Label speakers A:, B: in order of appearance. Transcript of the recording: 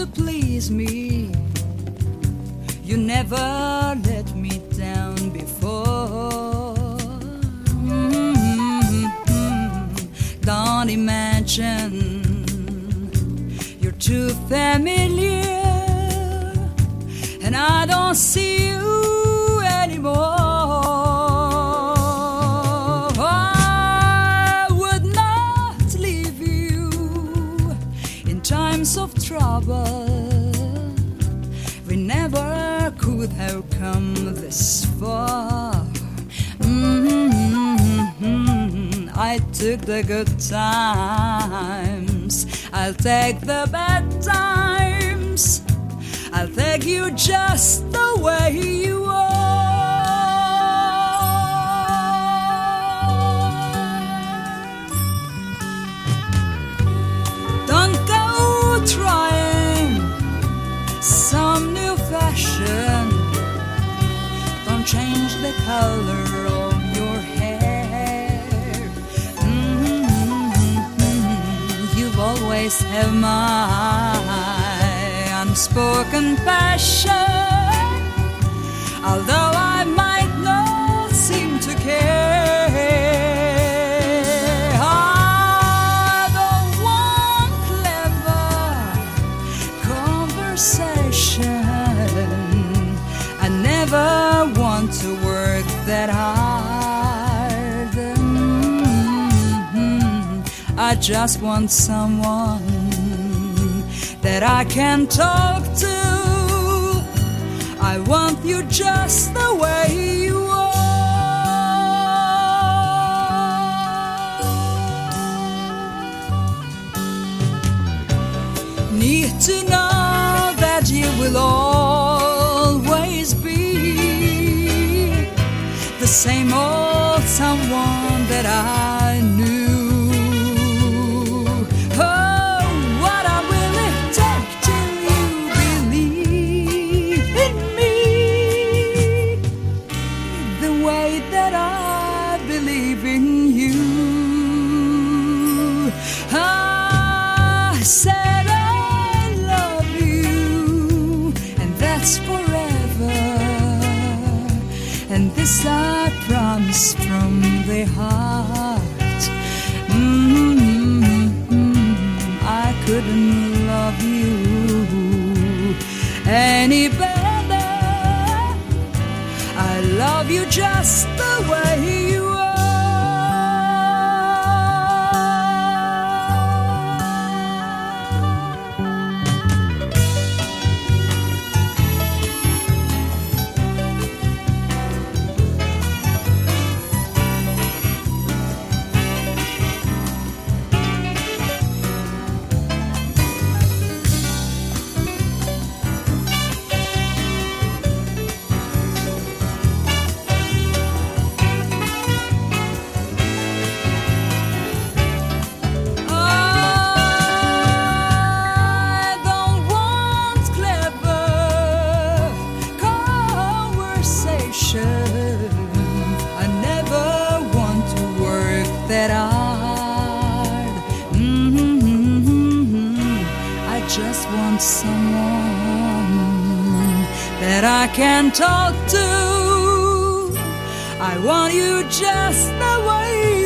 A: to please me. You never let me down before. Don't imagine you're too familiar, and I don't see We never could have come this far. Mhm. I took the good times. I'll take the bad times. I'll take you just the way you are. Mm-hmm. always have my unspoken passion. Although I might not seem to care, never want to work that hard. Mhm. I just want someone that I can talk to. I want you just the way you are. Need to know that you will always same old someone that I knew. Oh, what I believe in me the way that I believe in you. I said I love you, and that's forever. And this promise from the heart. Mm-hmm. I couldn't love you any better. I love you just the way you just want someone that I can talk to. I want you just the way